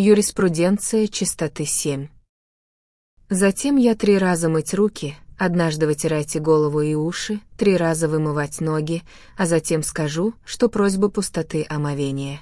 Юриспруденция чистоты 7. Затем я три раза мыть руки, однажды вытирайте голову и уши, три раза вымывать ноги, а затем скажу, что просьба пустоты омовения.